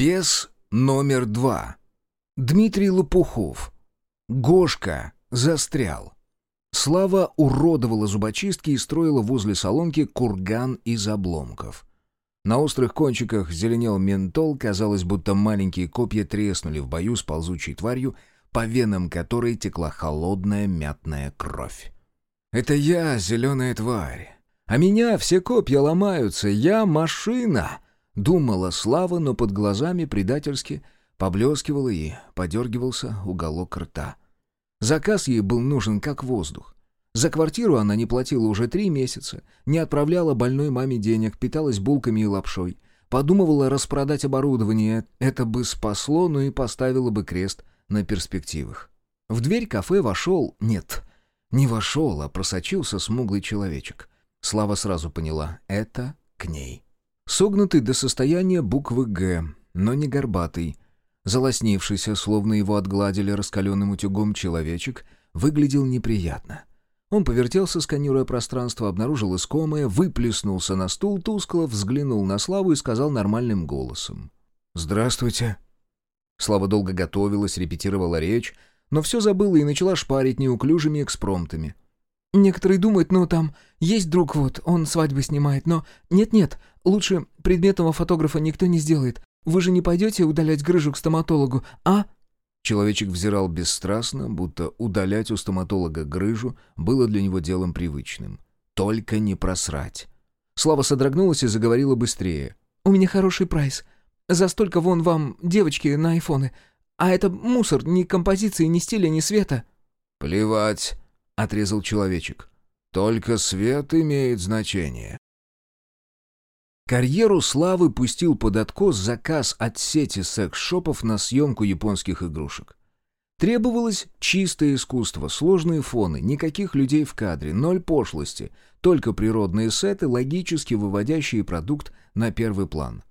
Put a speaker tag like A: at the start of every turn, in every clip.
A: Бес номер два. Дмитрий Лопухов. Гошка застрял. Слава уродовала зубочистки и строила возле салонки курган из обломков. На острых кончиках зеленел ментол, казалось, будто маленькие копья треснули в бою с ползучей тварью, по венам которой текла холодная мятная кровь. «Это я, зеленая тварь. А меня все копья ломаются, я машина!» Думала Слава, но под глазами предательски поблескивал и подергивался уголок рта. Заказ ей был нужен как воздух. За квартиру она не платила уже три месяца, не отправляла больной маме денег, питалась булками и лапшой. Подумывала распродать оборудование, это бы спасло, но и поставило бы крест на перспективах. В дверь кафе вошел... Нет, не вошел, а просочился смуглый человечек. Слава сразу поняла — это к ней. Согнутый до состояния буквы «Г», но не горбатый. Залоснившийся, словно его отгладили раскаленным утюгом человечек, выглядел неприятно. Он повертелся, сканируя пространство, обнаружил искомое, выплеснулся на стул, тускло взглянул на Славу и сказал нормальным голосом. «Здравствуйте». Слава долго готовилась, репетировала речь, но все забыла и начала шпарить неуклюжими экспромтами.
B: Некоторые думают, ну там, есть друг вот, он свадьбы снимает, но нет-нет, лучше предметного фотографа никто не сделает. Вы же не пойдете удалять грыжу к стоматологу, а?»
A: Человечек взирал бесстрастно, будто удалять у стоматолога грыжу было для него делом привычным. Только не просрать. Слава содрогнулась и заговорила быстрее.
B: «У меня хороший прайс. За столько вон вам девочки на айфоны. А это мусор, ни композиции, ни стиля, ни света».
A: «Плевать», отрезал человечек. «Только свет имеет значение». Карьеру славы пустил под откос заказ от сети секс-шопов на съемку японских игрушек. Требовалось чистое искусство, сложные фоны, никаких людей в кадре, ноль пошлости, только природные сеты, логически выводящие продукт на первый план.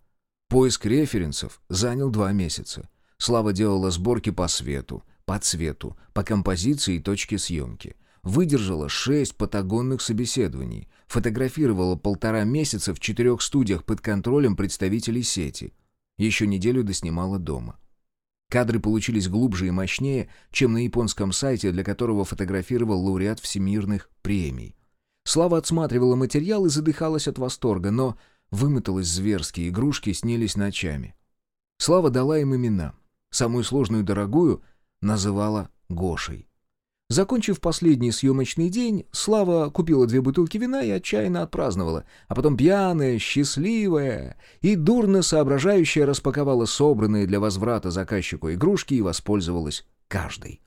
A: Поиск референсов занял два месяца. Слава делала сборки по свету, по цвету, по композиции и точке съемки выдержала шесть патагонных собеседований, фотографировала полтора месяца в четырех студиях под контролем представителей сети. Еще неделю доснимала дома. Кадры получились глубже и мощнее, чем на японском сайте, для которого фотографировал лауреат всемирных премий. Слава отсматривала материал и задыхалась от восторга, но вымоталась зверски, игрушки снились ночами. Слава дала им имена. Самую сложную и дорогую называла Гошей. Закончив последний съемочный день, Слава купила две бутылки вина и отчаянно отпраздновала, а потом пьяная, счастливая и дурно соображающая распаковала собранные для возврата заказчику игрушки и воспользовалась каждой.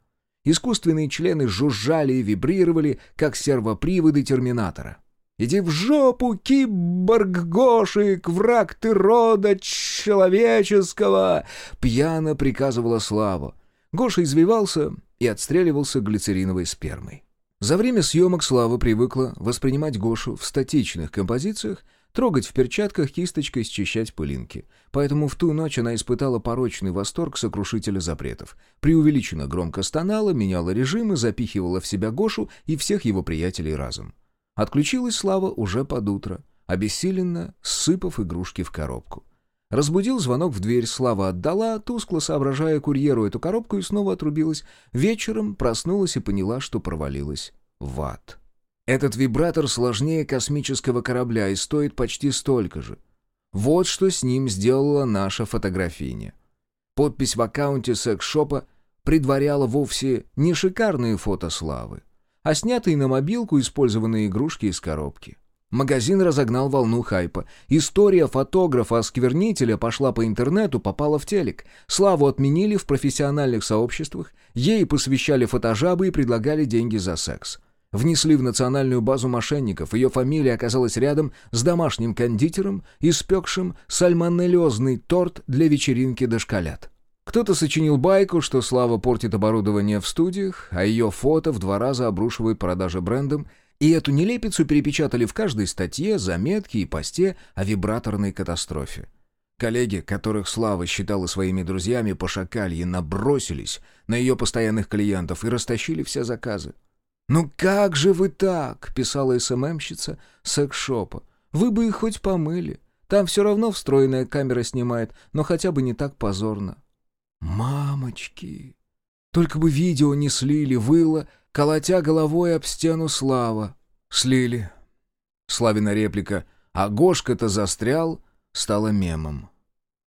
A: Искусственные члены жужжали и вибрировали, как сервоприводы терминатора. «Иди в жопу, киборг-гошик, враг ты рода человеческого!» — пьяно приказывала Слава. Гоша извивался и отстреливался глицериновой спермой. За время съемок Слава привыкла воспринимать Гошу в статичных композициях, трогать в перчатках кисточкой, счищать пылинки. Поэтому в ту ночь она испытала порочный восторг сокрушителя запретов. Преувеличенно громко стонала, меняла режимы, запихивала в себя Гошу и всех его приятелей разом. Отключилась Слава уже под утро, обессиленно сыпав игрушки в коробку. Разбудил звонок в дверь, Слава отдала, тускло соображая курьеру эту коробку и снова отрубилась. Вечером проснулась и поняла, что провалилась в ад. Этот вибратор сложнее космического корабля и стоит почти столько же. Вот что с ним сделала наша фотографиня. Подпись в аккаунте секс-шопа предваряла вовсе не шикарные фото Славы, а снятые на мобилку использованные игрушки из коробки. Магазин разогнал волну хайпа. История фотографа-осквернителя пошла по интернету, попала в телек. Славу отменили в профессиональных сообществах, ей посвящали фотожабы и предлагали деньги за секс. Внесли в национальную базу мошенников, ее фамилия оказалась рядом с домашним кондитером, испекшим сальмонеллезный торт для вечеринки дошколят. Кто-то сочинил байку, что Слава портит оборудование в студиях, а ее фото в два раза обрушивает продажи брендом – и эту нелепицу перепечатали в каждой статье, заметке и посте о вибраторной катастрофе. Коллеги, которых Слава считала своими друзьями по шакалье, набросились на ее постоянных клиентов и растащили все заказы. «Ну как же вы так?» — писала СММщица секс-шопа. «Вы бы их хоть помыли. Там все равно встроенная камера снимает, но хотя бы не так позорно». «Мамочки! Только бы видео не слили, выла, колотя головой об стену Слава». «Слили». Славина реплика «А Гошка-то застрял» стала мемом.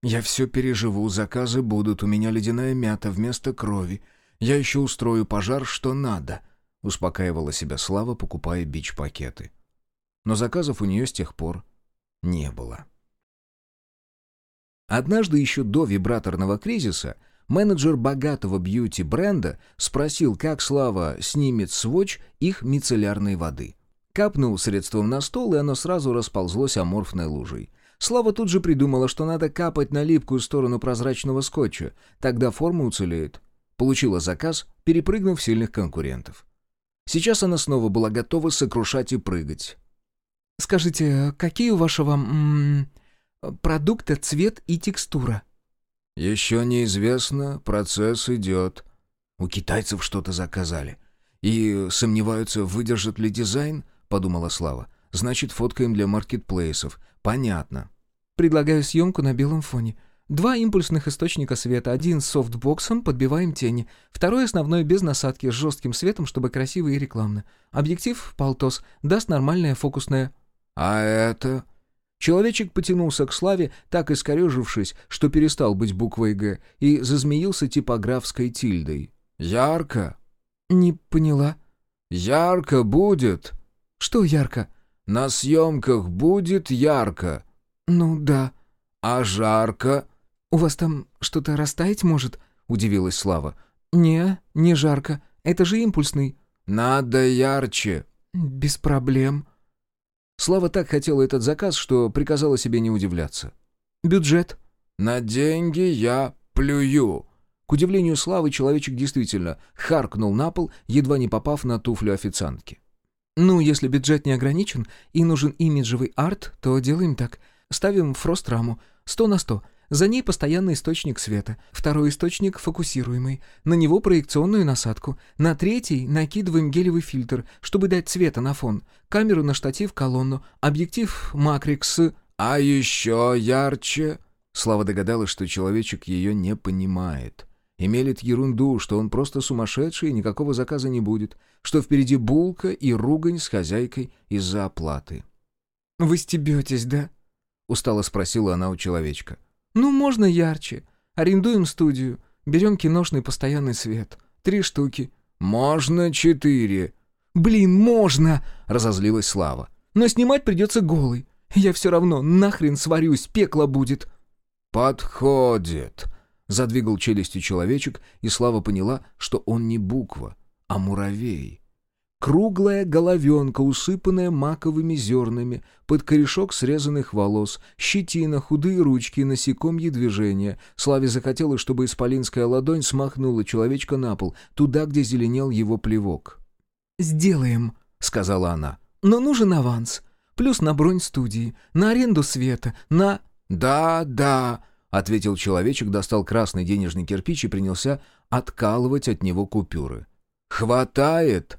A: «Я все переживу, заказы будут, у меня ледяная мята вместо крови. Я еще устрою пожар, что надо», — успокаивала себя Слава, покупая бич-пакеты. Но заказов у нее с тех пор не было. Однажды еще до вибраторного кризиса менеджер богатого бьюти-бренда спросил, как Слава снимет сводч их мицеллярной воды. Капнул средством на стол, и оно сразу расползлось аморфной лужей. Слава тут же придумала, что надо капать на липкую сторону прозрачного скотча, тогда форма уцелеет. Получила заказ, перепрыгнув сильных конкурентов. Сейчас она снова была готова сокрушать и прыгать.
B: «Скажите, какие у вашего м -м, продукта цвет и текстура?»
A: «Еще неизвестно, процесс идет. У китайцев что-то заказали. И сомневаются, выдержит ли дизайн?» — подумала Слава. «Значит, фоткаем для маркетплейсов. Понятно».
B: «Предлагаю съемку на белом фоне. Два импульсных источника света. Один с софтбоксом, подбиваем тени. Второй основной без насадки, с жестким светом, чтобы красиво и рекламно. Объектив полтос даст нормальное фокусное...»
A: «А это...» Человечек потянулся к Славе, так искорежившись, что перестал быть буквой «Г», и зазмеился типографской тильдой. «Ярко?»
B: «Не поняла».
A: «Ярко будет».
B: «Что ярко?»
A: «На съемках будет ярко».
B: «Ну да».
A: «А жарко?»
B: «У вас там что-то растаять может?» — удивилась Слава.
A: «Не,
B: не жарко. Это же импульсный».
A: «Надо ярче».
B: «Без проблем».
A: Слава так хотела этот заказ, что приказала себе не удивляться.
B: «Бюджет?»
A: «На деньги я плюю». К удивлению Славы, человечек действительно харкнул на пол, едва не попав на туфлю официантки.
B: «Ну, если бюджет не ограничен и нужен имиджевый арт, то делаем так. Ставим фрост-раму. Сто на сто. За ней постоянный источник света, второй источник фокусируемый, на него проекционную насадку, на третий накидываем гелевый фильтр, чтобы дать цвета на фон, камеру на штатив колонну, объектив макрикс
A: «А еще ярче!» Слава догадалась, что человечек ее не понимает. И мелит ерунду, что он просто сумасшедший и никакого заказа не будет, что впереди булка и ругань с хозяйкой из-за оплаты.
B: «Вы стебетесь, да?»
A: — устало спросила она у человечка.
B: «Ну, можно ярче. Арендуем студию. Берем киношный постоянный свет. Три штуки».
A: «Можно четыре».
B: «Блин, можно!» — разозлилась Слава. «Но снимать придется голый. Я все равно нахрен сварюсь, пекло будет».
A: «Подходит», — задвигал челюстью человечек, и Слава поняла, что он не буква, а муравей. Круглая головенка, усыпанная маковыми зернами, под корешок срезанных волос, щетина, худые ручки и насекомьи движения. Славе захотелось, чтобы исполинская ладонь смахнула человечка на пол, туда, где зеленел его плевок.
B: «Сделаем», — сказала она. «Но нужен аванс. Плюс на бронь студии, на аренду света, на...»
A: «Да, да», — ответил человечек, достал красный денежный кирпич и принялся откалывать от него купюры. «Хватает!»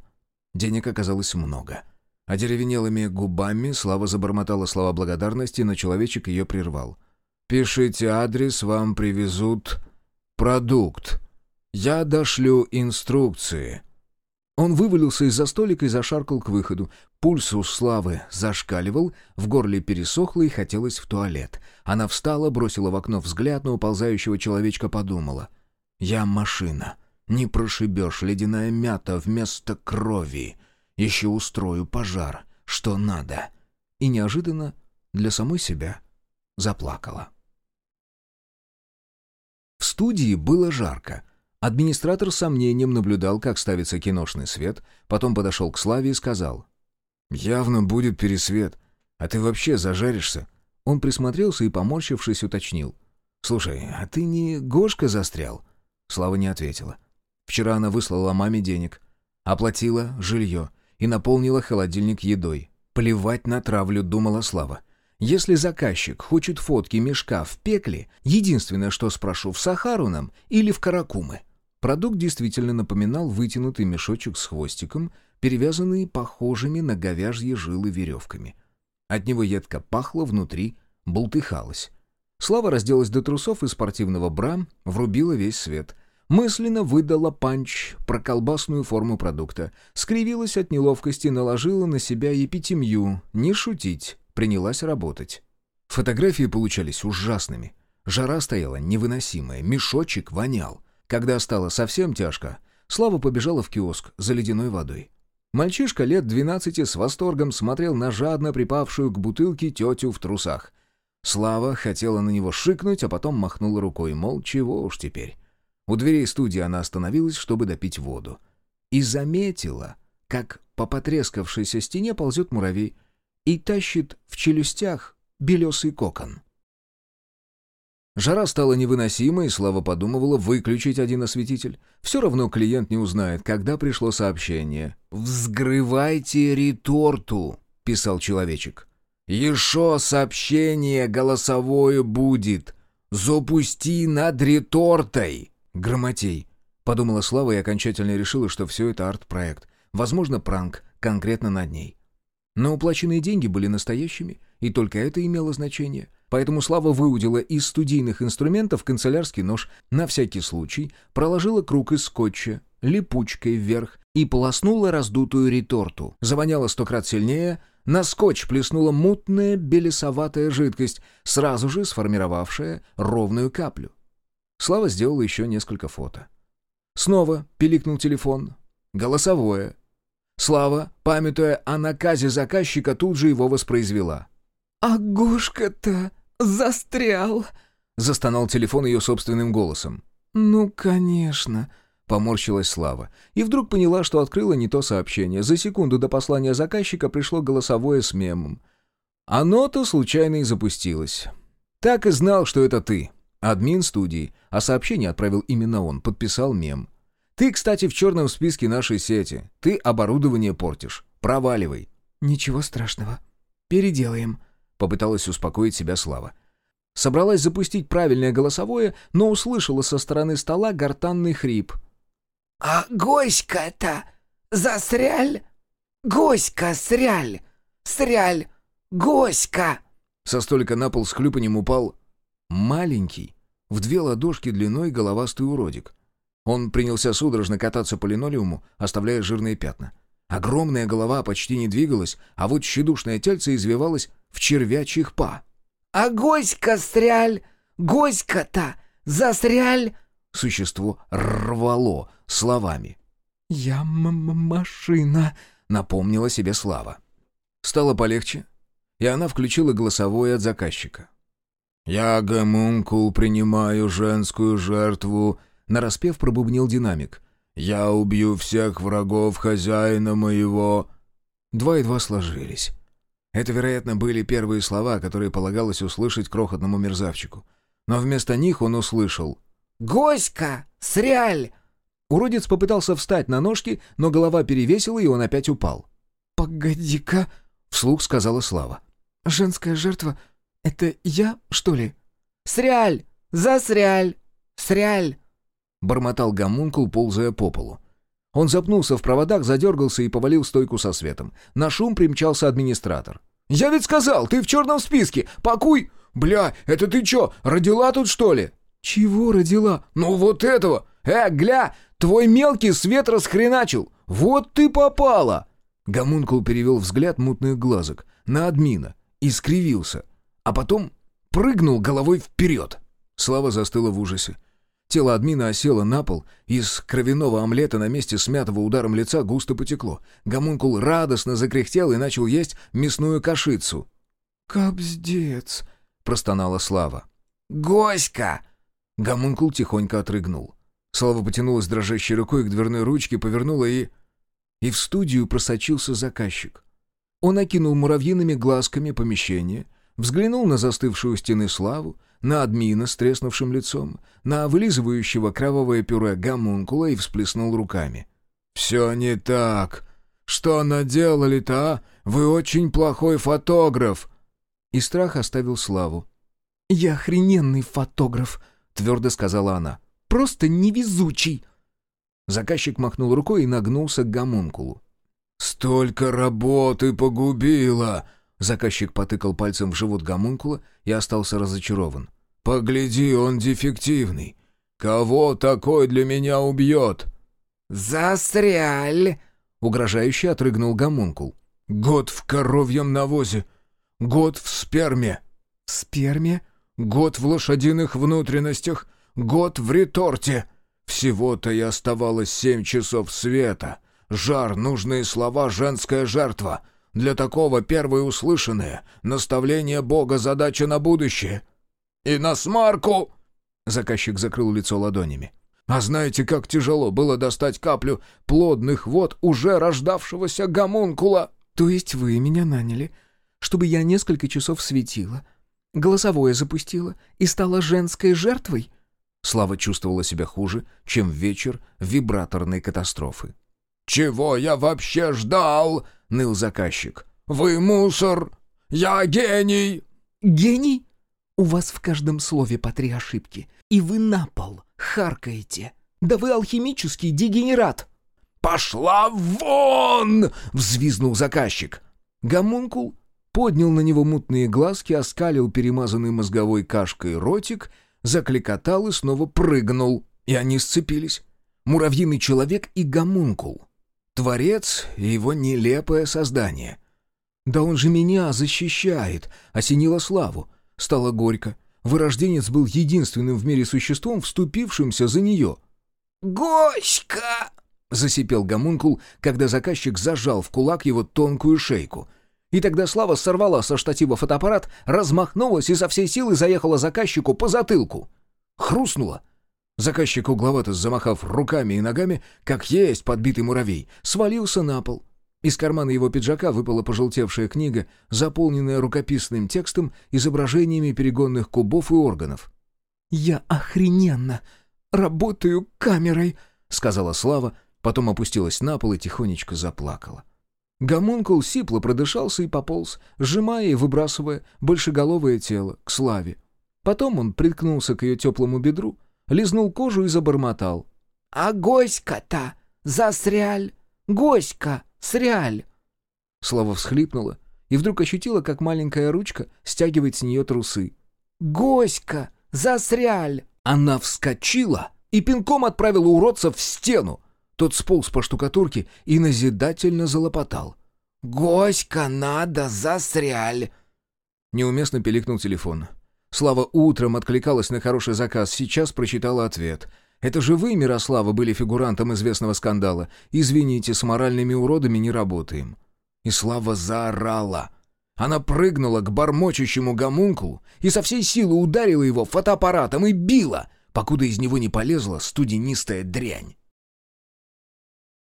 A: Денег оказалось много. Одеревенелыми губами Слава забормотала слова благодарности, но человечек ее прервал. «Пишите адрес, вам привезут продукт. Я дошлю инструкции». Он вывалился из-за столика и зашаркал к выходу. Пульс у Славы зашкаливал, в горле пересохло и хотелось в туалет. Она встала, бросила в окно взгляд на уползающего человечка, подумала. «Я машина. Не прошибешь, ледяная мята вместо крови. Еще устрою пожар, что надо. И неожиданно для самой себя заплакала. В студии было жарко. Администратор с сомнением наблюдал, как ставится киношный свет, потом подошел к Славе и сказал. «Явно будет пересвет. А ты вообще зажаришься?» Он присмотрелся и, поморщившись, уточнил. «Слушай, а ты не Гошка застрял?» Слава не ответила. Вчера она выслала маме денег, оплатила жилье и наполнила холодильник едой. Плевать на травлю, думала Слава. Если заказчик хочет фотки мешка в пекле, единственное, что спрошу, в Сахару нам или в Каракумы. Продукт действительно напоминал вытянутый мешочек с хвостиком, перевязанный похожими на говяжьи жилы веревками. От него едко пахло внутри бултыхалась. Слава разделась до трусов и спортивного бра, врубила весь свет. Мысленно выдала панч про колбасную форму продукта. Скривилась от неловкости, наложила на себя епитемью. Не шутить, принялась работать. Фотографии получались ужасными. Жара стояла невыносимая, мешочек вонял. Когда стало совсем тяжко, Слава побежала в киоск за ледяной водой. Мальчишка лет двенадцати с восторгом смотрел на жадно припавшую к бутылке тетю в трусах. Слава хотела на него шикнуть, а потом махнула рукой, мол, чего уж теперь. У дверей студии она остановилась, чтобы допить воду. И заметила, как по потрескавшейся стене ползет муравей и тащит в челюстях белесый кокон. Жара стала невыносимой, и Слава подумывала выключить один осветитель. Все равно клиент не узнает, когда пришло сообщение. «Взгрывайте реторту», — писал человечек. «Еще сообщение голосовое будет. Запусти над ретортой». «Грамотей», — подумала Слава и окончательно решила, что все это арт-проект. Возможно, пранк конкретно над ней. Но уплаченные деньги были настоящими, и только это имело значение. Поэтому Слава выудила из студийных инструментов канцелярский нож, на всякий случай проложила круг из скотча, липучкой вверх и полоснула раздутую реторту. Завоняло сто крат сильнее, на скотч плеснула мутная белесоватая жидкость, сразу же сформировавшая ровную каплю. Слава сделала еще несколько фото. Снова пиликнул телефон. Голосовое. Слава, памятуя о наказе заказчика, тут же его воспроизвела.
B: «А Гошка-то застрял!»
A: — застонал телефон ее собственным голосом.
B: «Ну, конечно!»
A: — поморщилась Слава. И вдруг поняла, что открыла не то сообщение. За секунду до послания заказчика пришло голосовое с мемом. Оно-то случайно и запустилось. Так и знал, что это ты. Админ студии. А сообщение отправил именно он, подписал мем. Ты, кстати, в черном списке нашей сети. Ты оборудование портишь. Проваливай.
B: «Ничего страшного. Переделаем», —
A: попыталась успокоить себя Слава. Собралась запустить правильное голосовое, но услышала со стороны стола гортанный хрип.
C: «А госька-то засряль? Госька сряль! Сряль! Госька!»
A: Со столика на пол с хлюпанем упал маленький, в две ладошки длиной головастый уродик. Он принялся судорожно кататься по линолеуму, оставляя жирные пятна. Огромная голова почти не двигалась, а вот щедушное тельце извивалось в червячьих па.
C: «А госька стряль! Госька-то засряль!»
A: Существо рвало словами.
B: «Я машина», —
A: напомнила себе Слава. Стало полегче, и она включила голосовое от заказчика. «Я, гомункул, принимаю женскую жертву», — нараспев пробубнил динамик. «Я убью всех врагов хозяина моего». Два и два сложились. Это, вероятно, были первые слова, которые полагалось услышать крохотному мерзавчику. Но вместо них он услышал
C: «Госька! Сряль!»
A: Уродец попытался встать на ножки, но голова перевесила, и он опять упал.
B: «Погоди-ка», —
A: вслух сказала Слава.
B: «Женская жертва — это я, что ли?»
C: «Сряль! Засряль! Сряль!»
A: бормотал гомункул, ползая по полу. Он запнулся в проводах, задергался и повалил стойку со светом. На шум примчался администратор. «Я ведь сказал, ты в черном списке! Пакуй! Бля, это ты чё, родила тут, что ли?»
B: «Чего родила?»
A: «Ну вот этого! Э, гля, твой мелкий свет расхреначил! Вот ты попала!» Гомункул перевел взгляд мутных глазок на админа и скривился, а потом прыгнул головой вперед. Слава застыла в ужасе. Тело админа осело на пол, из кровяного омлета на месте смятого ударом лица густо потекло. Гомункул радостно закряхтел и начал есть мясную кашицу.
B: «Кобздец!» — простонала Слава.
C: «Госька!»
A: Гомункул тихонько отрыгнул. Слава потянулась дрожащей рукой к дверной ручке, повернула и... И в студию просочился заказчик. Он окинул муравьиными глазками помещение, взглянул на застывшую стены Славу, на админа с треснувшим лицом, на вылизывающего кровавое пюре гомункула и всплеснул руками. «Все не так. Что наделали-то, а? Вы очень плохой фотограф!» И страх оставил Славу.
B: «Я охрененный фотограф», — твердо сказала она. «Просто невезучий».
A: Заказчик махнул рукой и нагнулся к гомункулу. «Столько работы погубила!» Заказчик потыкал пальцем в живот гомункула и остался разочарован. «Погляди, он дефективный. Кого такой для меня убьет?»
C: «Застряль!»
A: — угрожающе отрыгнул гомункул. «Год в коровьем навозе. Год в сперме».
B: «В сперме?»
A: «Год в лошадиных внутренностях. Год в реторте. Всего-то и оставалось семь часов света. Жар, нужные слова, женская жертва. Для такого первое услышанное. Наставление Бога, задача на будущее». «И на смарку!» Заказчик закрыл лицо ладонями. А знаете, как тяжело было достать каплю плодных вод уже рождавшегося гомункула?
B: То есть вы меня наняли, чтобы я несколько часов светила, голосовое запустила и стала женской жертвой?
A: Слава чувствовала себя хуже, чем в вечер вибраторной катастрофы. «Чего я вообще ждал?» — ныл заказчик. «Вы мусор! Я гений!»
B: «Гений? У вас в каждом слове по три ошибки, и вы на пол харкаете. Да вы алхимический дегенерат!»
A: «Пошла вон!» — взвизнул заказчик. Гомункул поднял на него мутные глазки, оскалил перемазанный мозговой кашкой ротик, закликотал и снова прыгнул. И они сцепились. Муравьиный человек и гомункул. Творец и его нелепое создание. «Да он же меня защищает!» — осенила славу. Стало горько. Вырожденец был единственным в мире существом, вступившимся за нее.
C: «Госька!»
A: — засипел гомункул, когда заказчик зажал в кулак его тонкую шейку. И тогда Слава сорвала со штатива фотоаппарат, размахнулась и со всей силы заехала заказчику по затылку. Хрустнула. Заказчик, угловато замахав руками и ногами, как есть подбитый муравей, свалился на пол. Из кармана его пиджака выпала пожелтевшая книга, заполненная рукописным текстом, изображениями перегонных кубов и органов.
B: «Я охрененно работаю камерой», —
A: сказала Слава, потом опустилась на пол и тихонечко заплакала. Гомункул сипло продышался и пополз, сжимая и выбрасывая большеголовое тело к Славе. Потом он приткнулся к ее теплому бедру, лизнул кожу и забормотал.
C: «А госька-то засряль! Госька, сряль!»
A: Слава всхлипнула и вдруг ощутила, как маленькая ручка стягивает с нее трусы.
C: «Госька, засряль!»
A: Она вскочила и пинком отправила уродца в стену. Тот сполз по штукатурке и назидательно залопотал.
C: «Госька, надо, засряль!»
A: Неуместно пиликнул телефон. Слава утром откликалась на хороший заказ, сейчас прочитала ответ. «Это же вы, Мирослава, были фигурантом известного скандала. Извините, с моральными уродами не работаем». И Слава заорала. Она прыгнула к бормочущему гомункулу и со всей силы ударила его фотоаппаратом и била, покуда из него не полезла студенистая дрянь.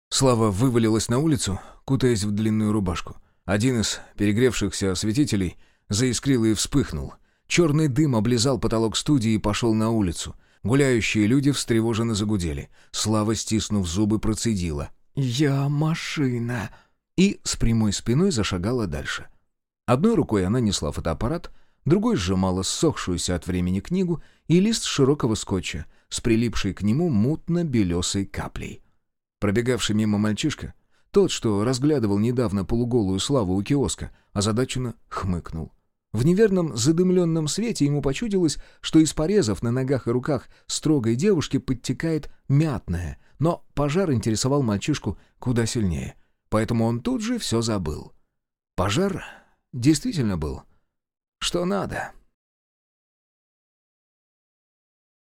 A: Слава вывалилась на улицу, кутаясь в длинную рубашку. Один из перегревшихся осветителей заискрил и вспыхнул. Черный дым облизал потолок студии и пошел на улицу. Гуляющие люди встревоженно загудели. Слава, стиснув зубы, процедила.
B: «Я машина!»
A: И с прямой спиной зашагала дальше. Одной рукой она несла фотоаппарат, другой сжимала ссохшуюся от времени книгу и лист широкого скотча с прилипшей к нему мутно-белесой каплей. Пробегавший мимо мальчишка, тот, что разглядывал недавно полуголую славу у киоска, озадаченно хмыкнул. В неверном задымленном свете ему почудилось, что из порезов на ногах и руках строгой девушки подтекает мятное, но пожар интересовал мальчишку куда сильнее, поэтому он тут же все забыл. Пожар действительно был. Что надо.